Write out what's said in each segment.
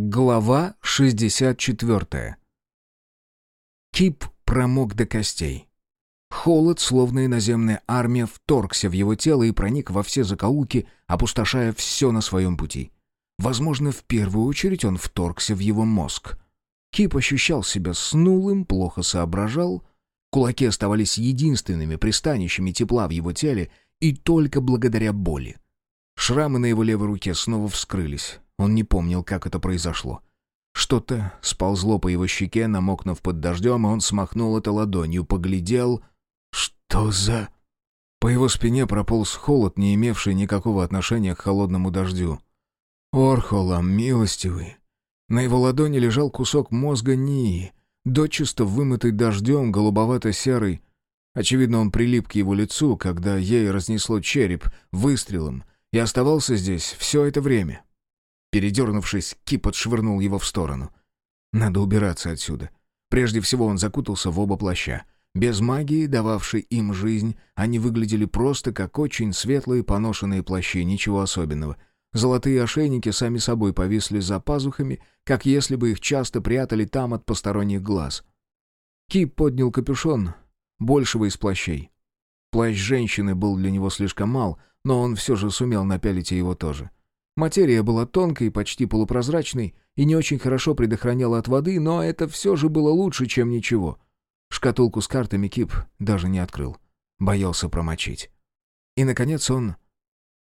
Глава 64. Кип промок до костей. Холод, словно иноземная армия, вторгся в его тело и проник во все закоулки, опустошая все на своем пути. Возможно, в первую очередь он вторгся в его мозг. Кип ощущал себя снулым, плохо соображал. Кулаки оставались единственными пристанищами тепла в его теле, и только благодаря боли. Шрамы на его левой руке снова вскрылись. Он не помнил, как это произошло. Что-то сползло по его щеке, намокнув под дождем, и он смахнул это ладонью, поглядел. Что за... По его спине прополз холод, не имевший никакого отношения к холодному дождю. Орхолам, милостивый. На его ладони лежал кусок мозга Нии, дочисто вымытый дождем, голубовато-серый. Очевидно, он прилип к его лицу, когда ей разнесло череп выстрелом, и оставался здесь все это время. Передернувшись, Кип отшвырнул его в сторону. Надо убираться отсюда. Прежде всего он закутался в оба плаща. Без магии, дававшей им жизнь, они выглядели просто как очень светлые поношенные плащи, ничего особенного. Золотые ошейники сами собой повисли за пазухами, как если бы их часто прятали там от посторонних глаз. Кип поднял капюшон, большего из плащей. Плащ женщины был для него слишком мал, но он все же сумел напялить его тоже. Материя была тонкой, почти полупрозрачной и не очень хорошо предохраняла от воды, но это все же было лучше, чем ничего. Шкатулку с картами Кип даже не открыл. Боялся промочить. И, наконец, он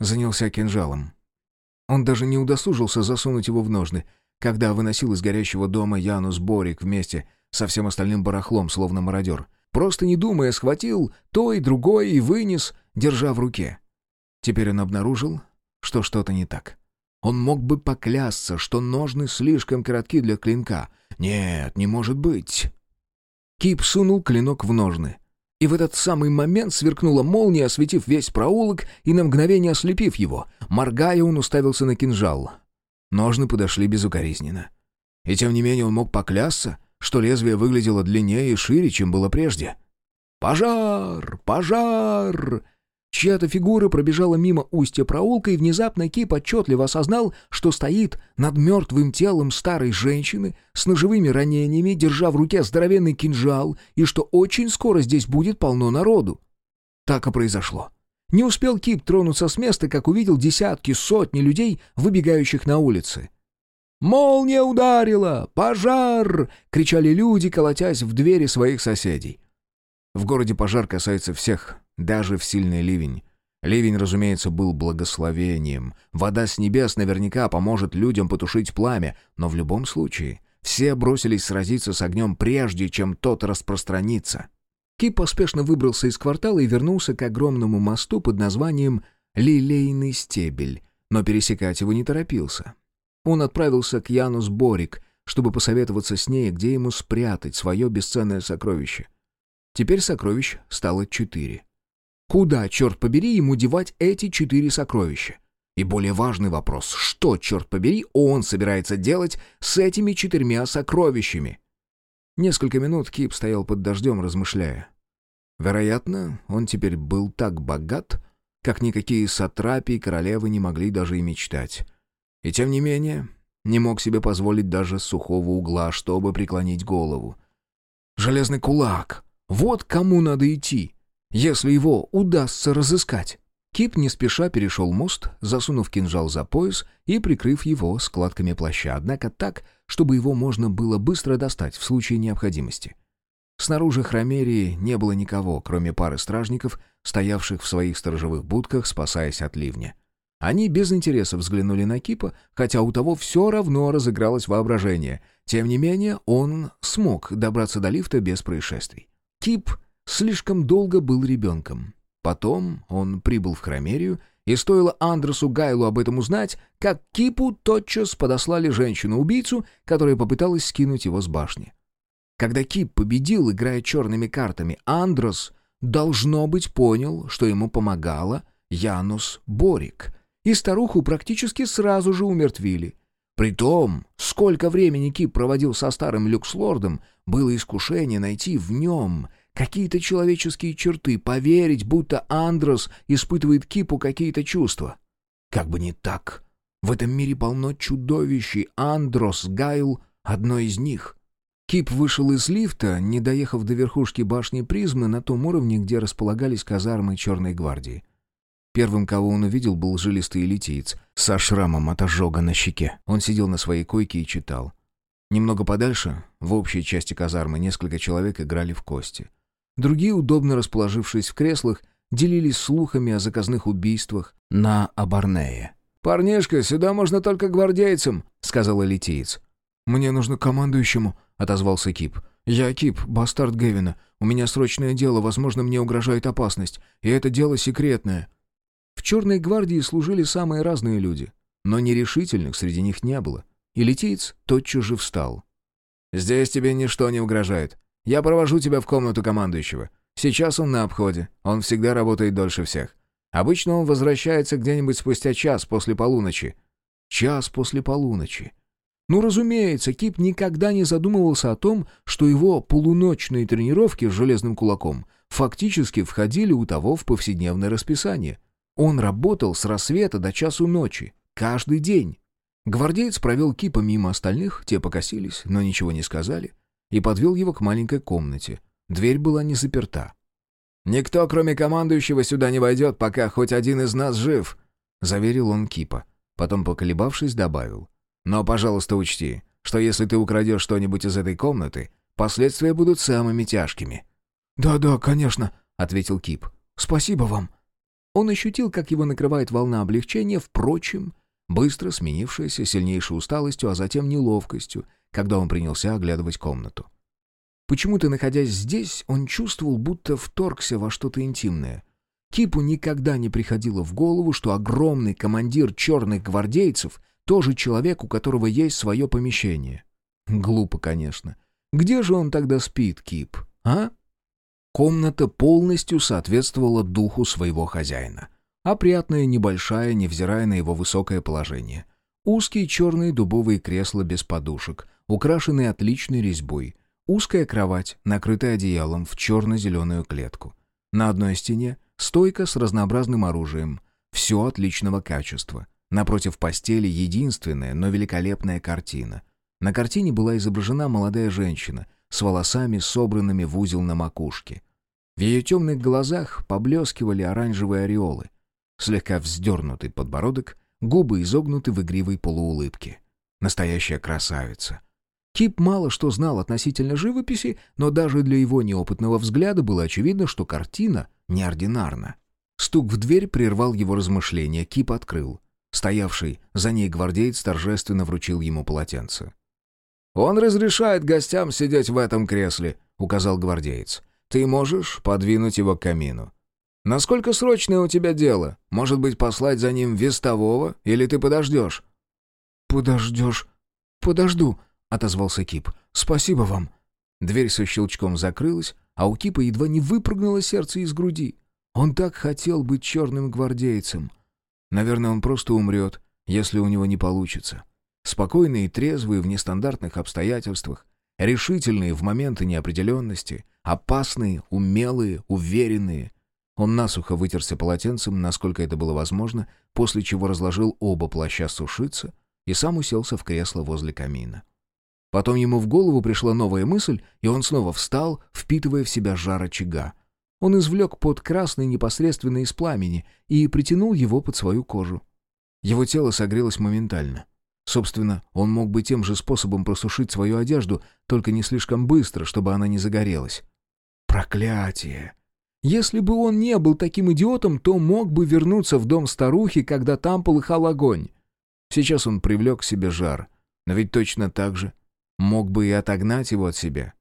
занялся кинжалом. Он даже не удосужился засунуть его в ножны, когда выносил из горящего дома Янус Борик вместе со всем остальным барахлом, словно мародер. Просто не думая, схватил то и другое и вынес, держа в руке. Теперь он обнаружил, что что-то не так. Он мог бы поклясться, что ножны слишком коротки для клинка. Нет, не может быть. Кип сунул клинок в ножны. И в этот самый момент сверкнула молния, осветив весь проулок и на мгновение ослепив его. Моргая, он уставился на кинжал. Ножны подошли безукоризненно. И тем не менее он мог поклясться, что лезвие выглядело длиннее и шире, чем было прежде. «Пожар! Пожар!» Чья-то фигура пробежала мимо устья проулка, и внезапно Кип отчетливо осознал, что стоит над мертвым телом старой женщины с ножевыми ранениями, держа в руке здоровенный кинжал, и что очень скоро здесь будет полно народу. Так и произошло. Не успел Кип тронуться с места, как увидел десятки, сотни людей, выбегающих на улицы. «Молния ударила! Пожар!» — кричали люди, колотясь в двери своих соседей. В городе пожар касается всех, даже в сильный ливень. Ливень, разумеется, был благословением. Вода с небес наверняка поможет людям потушить пламя, но в любом случае все бросились сразиться с огнем прежде, чем тот распространится. Кип поспешно выбрался из квартала и вернулся к огромному мосту под названием «Лилейный стебель», но пересекать его не торопился. Он отправился к Янус Борик, чтобы посоветоваться с ней, где ему спрятать свое бесценное сокровище — Теперь сокровищ стало четыре. Куда, черт побери, ему девать эти четыре сокровища? И более важный вопрос, что, черт побери, он собирается делать с этими четырьмя сокровищами? Несколько минут Кип стоял под дождем, размышляя. Вероятно, он теперь был так богат, как никакие сатрапии королевы не могли даже и мечтать. И тем не менее, не мог себе позволить даже сухого угла, чтобы преклонить голову. «Железный кулак!» Вот кому надо идти, если его удастся разыскать. Кип не спеша перешел мост, засунув кинжал за пояс и прикрыв его складками плаща, однако так, чтобы его можно было быстро достать в случае необходимости. Снаружи хромерии не было никого, кроме пары стражников, стоявших в своих сторожевых будках, спасаясь от ливня. Они без интереса взглянули на Кипа, хотя у того все равно разыгралось воображение. Тем не менее, он смог добраться до лифта без происшествий. Кип слишком долго был ребенком. Потом он прибыл в Хромерию, и стоило Андресу Гайлу об этом узнать, как Кипу тотчас подослали женщину-убийцу, которая попыталась скинуть его с башни. Когда Кип победил, играя черными картами, Андрес, должно быть, понял, что ему помогала Янус Борик, и старуху практически сразу же умертвили. При том, сколько времени Кип проводил со старым люкслордом, было искушение найти в нем какие-то человеческие черты, поверить, будто Андрос испытывает Кипу какие-то чувства. Как бы не так. В этом мире полно чудовищей, Андрос, Гайл — одно из них. Кип вышел из лифта, не доехав до верхушки башни призмы на том уровне, где располагались казармы Черной гвардии. Первым, кого он увидел, был жилистый литиец со шрамом от ожога на щеке. Он сидел на своей койке и читал. Немного подальше, в общей части казармы, несколько человек играли в кости. Другие, удобно расположившись в креслах, делились слухами о заказных убийствах на Абарнее. «Парнишка, сюда можно только гвардейцам», — сказал литиец. «Мне нужно командующему», — отозвался Кип. «Я Кип, бастард Гевина. У меня срочное дело, возможно, мне угрожает опасность. И это дело секретное». В Черной гвардии служили самые разные люди, но нерешительных среди них не было. И литиец тотчас же встал. «Здесь тебе ничто не угрожает. Я провожу тебя в комнату командующего. Сейчас он на обходе, он всегда работает дольше всех. Обычно он возвращается где-нибудь спустя час после полуночи». «Час после полуночи». Ну, разумеется, Кип никогда не задумывался о том, что его полуночные тренировки с железным кулаком фактически входили у того в повседневное расписание. Он работал с рассвета до часу ночи, каждый день. Гвардеец провел Кипа мимо остальных, те покосились, но ничего не сказали, и подвел его к маленькой комнате. Дверь была не заперта. «Никто, кроме командующего, сюда не войдет, пока хоть один из нас жив», — заверил он Кипа. Потом, поколебавшись, добавил. Но, пожалуйста, учти, что если ты украдешь что-нибудь из этой комнаты, последствия будут самыми тяжкими». «Да-да, конечно», — ответил Кип. «Спасибо вам». Он ощутил, как его накрывает волна облегчения, впрочем, быстро сменившаяся сильнейшей усталостью, а затем неловкостью, когда он принялся оглядывать комнату. Почему-то, находясь здесь, он чувствовал, будто вторгся во что-то интимное. Кипу никогда не приходило в голову, что огромный командир черных гвардейцев тоже человек, у которого есть свое помещение. Глупо, конечно. Где же он тогда спит, Кип, а? Комната полностью соответствовала духу своего хозяина. Опрятная, небольшая, невзирая на его высокое положение. Узкие черные дубовые кресла без подушек, украшенные отличной резьбой. Узкая кровать, накрытая одеялом в черно-зеленую клетку. На одной стене стойка с разнообразным оружием. Все отличного качества. Напротив постели единственная, но великолепная картина. На картине была изображена молодая женщина с волосами, собранными в узел на макушке. В ее темных глазах поблескивали оранжевые ореолы. Слегка вздернутый подбородок, губы изогнуты в игривой полуулыбке. Настоящая красавица. Кип мало что знал относительно живописи, но даже для его неопытного взгляда было очевидно, что картина неординарна. Стук в дверь прервал его размышления. Кип открыл. Стоявший за ней гвардеец торжественно вручил ему полотенце. «Он разрешает гостям сидеть в этом кресле», — указал гвардеец. «Ты можешь подвинуть его к камину. Насколько срочное у тебя дело? Может быть, послать за ним вестового, или ты подождешь?» «Подождешь? Подожду», — отозвался Кип. «Спасибо вам». Дверь со щелчком закрылась, а у Кипа едва не выпрыгнуло сердце из груди. Он так хотел быть черным гвардейцем. Наверное, он просто умрет, если у него не получится. Спокойные и трезвые в нестандартных обстоятельствах, решительные в моменты неопределенности, опасные, умелые, уверенные. Он насухо вытерся полотенцем, насколько это было возможно, после чего разложил оба плаща сушиться и сам уселся в кресло возле камина. Потом ему в голову пришла новая мысль, и он снова встал, впитывая в себя жар очага. Он извлек под красный непосредственно из пламени и притянул его под свою кожу. Его тело согрелось моментально. Собственно, он мог бы тем же способом просушить свою одежду, только не слишком быстро, чтобы она не загорелась. Проклятие! Если бы он не был таким идиотом, то мог бы вернуться в дом старухи, когда там полыхал огонь. Сейчас он привлек к себе жар, но ведь точно так же мог бы и отогнать его от себя.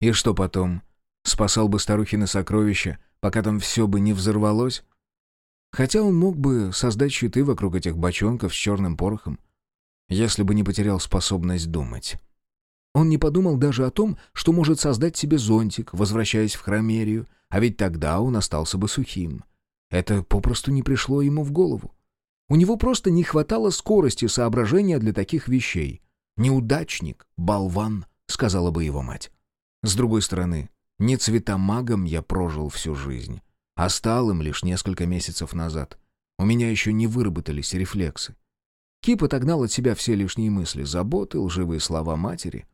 И что потом? Спасал бы старухины сокровища, пока там все бы не взорвалось? Хотя он мог бы создать щиты вокруг этих бочонков с черным порохом, если бы не потерял способность думать. Он не подумал даже о том, что может создать себе зонтик, возвращаясь в Хромерию, а ведь тогда он остался бы сухим. Это попросту не пришло ему в голову. У него просто не хватало скорости соображения для таких вещей. «Неудачник, болван», — сказала бы его мать. С другой стороны, не цветомагом я прожил всю жизнь, а стал им лишь несколько месяцев назад. У меня еще не выработались рефлексы. Кип отогнал от себя все лишние мысли, заботы, лживые слова матери.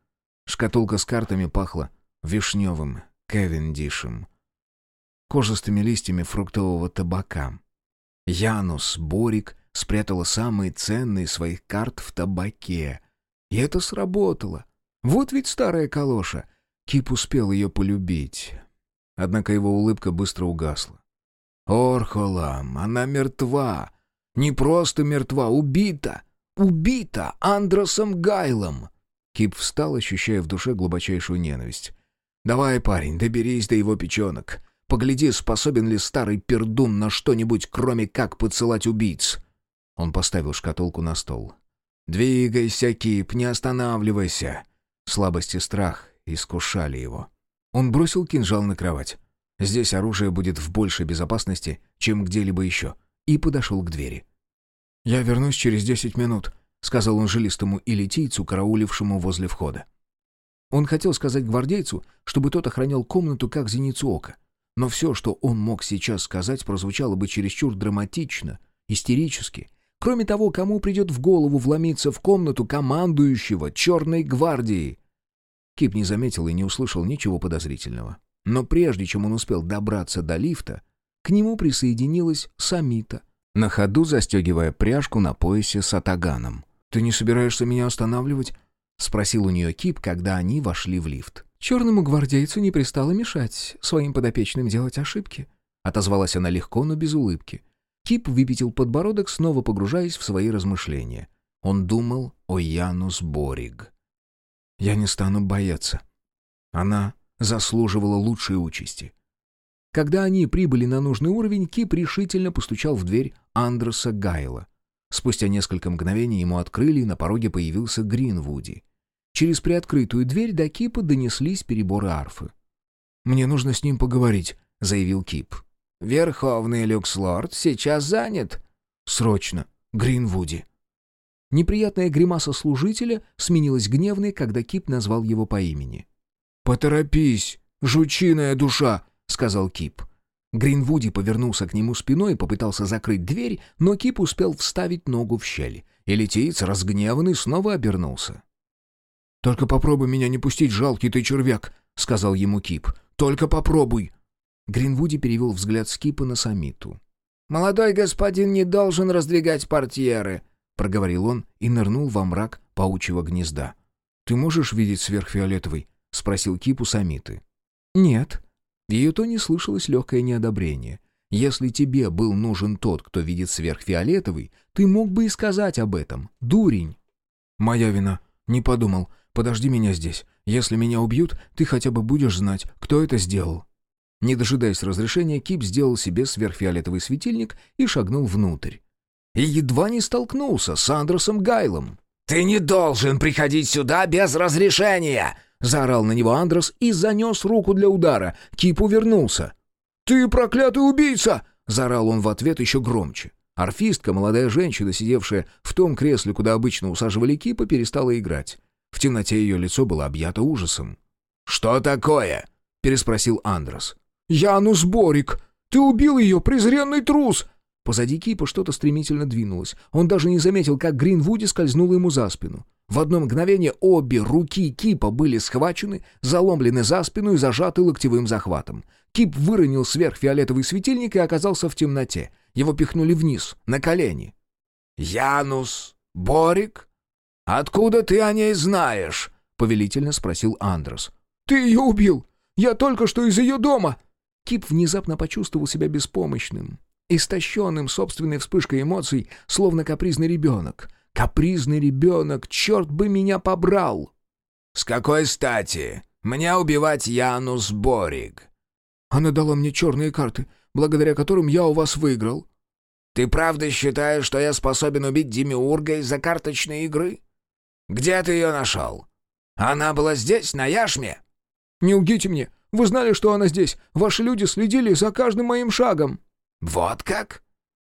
Шкатулка с картами пахла вишневым кевиндишем, кожистыми листьями фруктового табака. Янус Борик спрятала самые ценные своих карт в табаке. И это сработало. Вот ведь старая калоша. Кип успел ее полюбить. Однако его улыбка быстро угасла. «Орхолам, она мертва!» Не просто мертва, убита! Убита Андросом Гайлом!» Кип встал, ощущая в душе глубочайшую ненависть. «Давай, парень, доберись до его печенок. Погляди, способен ли старый пердун на что-нибудь, кроме как поцелать убийц». Он поставил шкатулку на стол. «Двигайся, Кип, не останавливайся!» Слабость и страх искушали его. Он бросил кинжал на кровать. Здесь оружие будет в большей безопасности, чем где-либо еще и подошел к двери. «Я вернусь через десять минут», — сказал он жилистому илитийцу, караулившему возле входа. Он хотел сказать гвардейцу, чтобы тот охранял комнату как зеницу ока. Но все, что он мог сейчас сказать, прозвучало бы чересчур драматично, истерически. Кроме того, кому придет в голову вломиться в комнату командующего Черной гвардии? Кип не заметил и не услышал ничего подозрительного. Но прежде чем он успел добраться до лифта, к нему присоединилась Самита, на ходу застегивая пряжку на поясе с атаганом. «Ты не собираешься меня останавливать?» — спросил у нее Кип, когда они вошли в лифт. «Черному гвардейцу не пристало мешать своим подопечным делать ошибки», — отозвалась она легко, но без улыбки. Кип выпятил подбородок, снова погружаясь в свои размышления. Он думал о Янус Бориг. «Я не стану бояться. Она заслуживала лучшей участи. Когда они прибыли на нужный уровень, Кип решительно постучал в дверь Андреса Гайла. Спустя несколько мгновений ему открыли, и на пороге появился Гринвуди. Через приоткрытую дверь до Кипа донеслись переборы арфы. «Мне нужно с ним поговорить», — заявил Кип. «Верховный люкслорд сейчас занят». «Срочно. Гринвуди». Неприятная гримаса служителя сменилась гневной, когда Кип назвал его по имени. «Поторопись, жучиная душа!» сказал Кип. Гринвуди повернулся к нему спиной и попытался закрыть дверь, но Кип успел вставить ногу в щель, и литеец, разгневанный, снова обернулся. «Только попробуй меня не пустить, жалкий ты червяк», — сказал ему Кип. «Только попробуй». Гринвуди перевел взгляд с Кипа на Самиту. «Молодой господин не должен раздвигать портьеры», — проговорил он и нырнул во мрак паучьего гнезда. «Ты можешь видеть сверхфиолетовый?» — спросил Кип у Самиты. «Нет», в ее тоне слышалось легкое неодобрение. «Если тебе был нужен тот, кто видит сверхфиолетовый, ты мог бы и сказать об этом. Дурень!» «Моя вина. Не подумал. Подожди меня здесь. Если меня убьют, ты хотя бы будешь знать, кто это сделал». Не дожидаясь разрешения, Кип сделал себе сверхфиолетовый светильник и шагнул внутрь. И едва не столкнулся с Андросом Гайлом. «Ты не должен приходить сюда без разрешения!» Заорал на него Андрос и занес руку для удара. Кип увернулся. «Ты проклятый убийца!» Заорал он в ответ еще громче. Орфистка, молодая женщина, сидевшая в том кресле, куда обычно усаживали Кипа, перестала играть. В темноте ее лицо было объято ужасом. «Что такое?» — переспросил Андрос. «Янус Борик! Ты убил ее, презренный трус!» Позади Кипа что-то стремительно двинулось. Он даже не заметил, как Гринвуди скользнула ему за спину. В одно мгновение обе руки Кипа были схвачены, заломлены за спину и зажаты локтевым захватом. Кип выронил сверхфиолетовый светильник и оказался в темноте. Его пихнули вниз, на колени. «Янус? Борик? Откуда ты о ней знаешь?» — повелительно спросил Андрос. «Ты ее убил! Я только что из ее дома!» Кип внезапно почувствовал себя беспомощным, истощенным собственной вспышкой эмоций, словно капризный ребенок — Капризный ребенок, черт бы меня побрал!» «С какой стати? Мне убивать Янус Бориг?» «Она дала мне черные карты, благодаря которым я у вас выиграл». «Ты правда считаешь, что я способен убить Демиурга из-за карточной игры? Где ты ее нашел? Она была здесь, на Яшме?» «Не лгите мне! Вы знали, что она здесь! Ваши люди следили за каждым моим шагом!» «Вот как?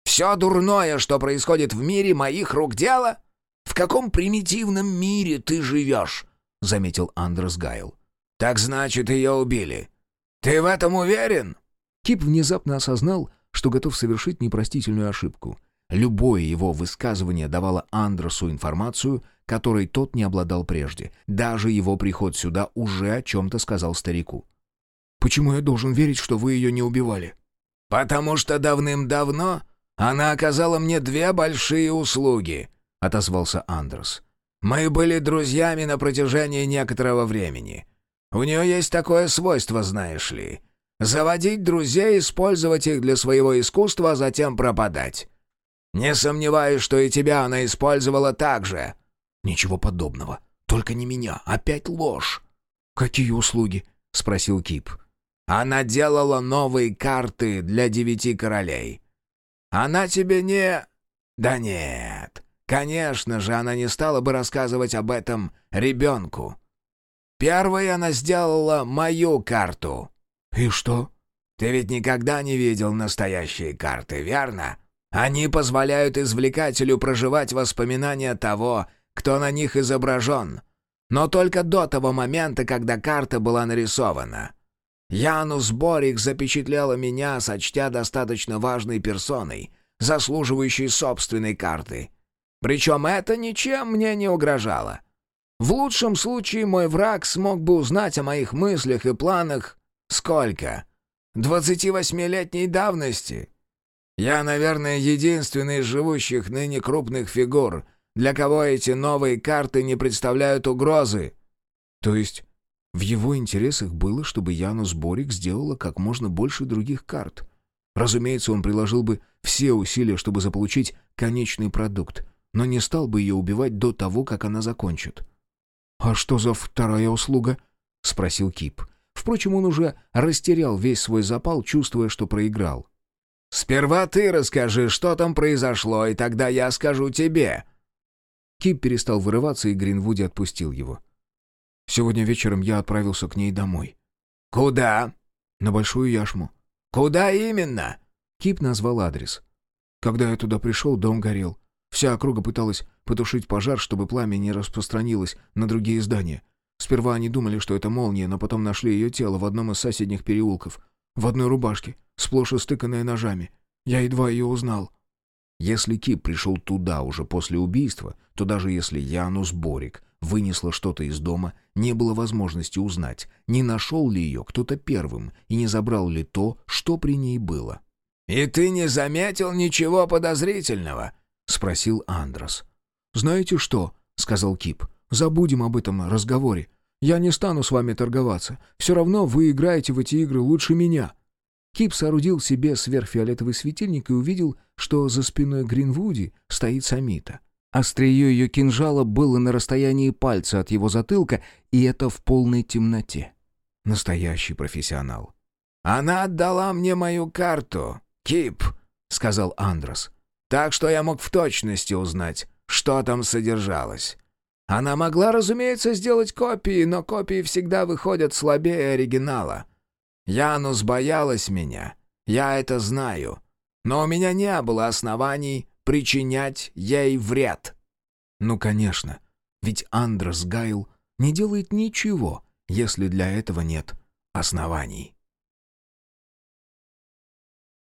Все дурное, что происходит в мире, моих рук дело? В каком примитивном мире ты живешь?» — заметил Андрес Гайл. «Так значит, ее убили. Ты в этом уверен?» Кип внезапно осознал, что готов совершить непростительную ошибку. Любое его высказывание давало Андросу информацию, которой тот не обладал прежде. Даже его приход сюда уже о чем-то сказал старику. «Почему я должен верить, что вы ее не убивали?» «Потому что давным-давно она оказала мне две большие услуги», — отозвался Андрос. «Мы были друзьями на протяжении некоторого времени. У нее есть такое свойство, знаешь ли. Заводить друзей, использовать их для своего искусства, а затем пропадать. Не сомневаюсь, что и тебя она использовала так же». «Ничего подобного. Только не меня. Опять ложь». «Какие услуги?» — спросил Кип. «Она делала новые карты для девяти королей. Она тебе не...» «Да нет. Конечно же, она не стала бы рассказывать об этом ребенку. Первой она сделала мою карту». «И что?» «Ты ведь никогда не видел настоящие карты, верно? Они позволяют извлекателю проживать воспоминания того, кто на них изображен, но только до того момента, когда карта была нарисована. Янус Борик запечатлела меня, сочтя достаточно важной персоной, заслуживающей собственной карты. Причем это ничем мне не угрожало. В лучшем случае мой враг смог бы узнать о моих мыслях и планах сколько? 28-летней давности. Я, наверное, единственный из живущих ныне крупных фигур, для кого эти новые карты не представляют угрозы». «То есть в его интересах было, чтобы Янус Борик сделала как можно больше других карт?» Разумеется, он приложил бы все усилия, чтобы заполучить конечный продукт, но не стал бы ее убивать до того, как она закончит. «А что за вторая услуга?» — спросил Кип. Впрочем, он уже растерял весь свой запал, чувствуя, что проиграл. «Сперва ты расскажи, что там произошло, и тогда я скажу тебе», Кип перестал вырываться, и Гринвуди отпустил его. «Сегодня вечером я отправился к ней домой». «Куда?» «На Большую Яшму». «Куда именно?» Кип назвал адрес. Когда я туда пришел, дом горел. Вся округа пыталась потушить пожар, чтобы пламя не распространилось на другие здания. Сперва они думали, что это молния, но потом нашли ее тело в одном из соседних переулков. В одной рубашке, сплошь истыканная ножами. Я едва ее узнал. Если Кип пришел туда уже после убийства, то даже если Янус Борик вынесла что-то из дома, не было возможности узнать, не нашел ли ее кто-то первым и не забрал ли то, что при ней было. «И ты не заметил ничего подозрительного?» — спросил Андрос. «Знаете что?» — сказал Кип. «Забудем об этом разговоре. Я не стану с вами торговаться. Все равно вы играете в эти игры лучше меня». Кип соорудил себе сверхфиолетовый светильник и увидел, что за спиной Гринвуди стоит Самита. Острие ее кинжала было на расстоянии пальца от его затылка, и это в полной темноте. Настоящий профессионал. «Она отдала мне мою карту, Кип», — сказал Андрос. «Так что я мог в точности узнать, что там содержалось. Она могла, разумеется, сделать копии, но копии всегда выходят слабее оригинала. Янус боялась меня, я это знаю, но у меня не было оснований причинять ей вред». «Ну, конечно, ведь Андрес Гайл не делает ничего, если для этого нет оснований».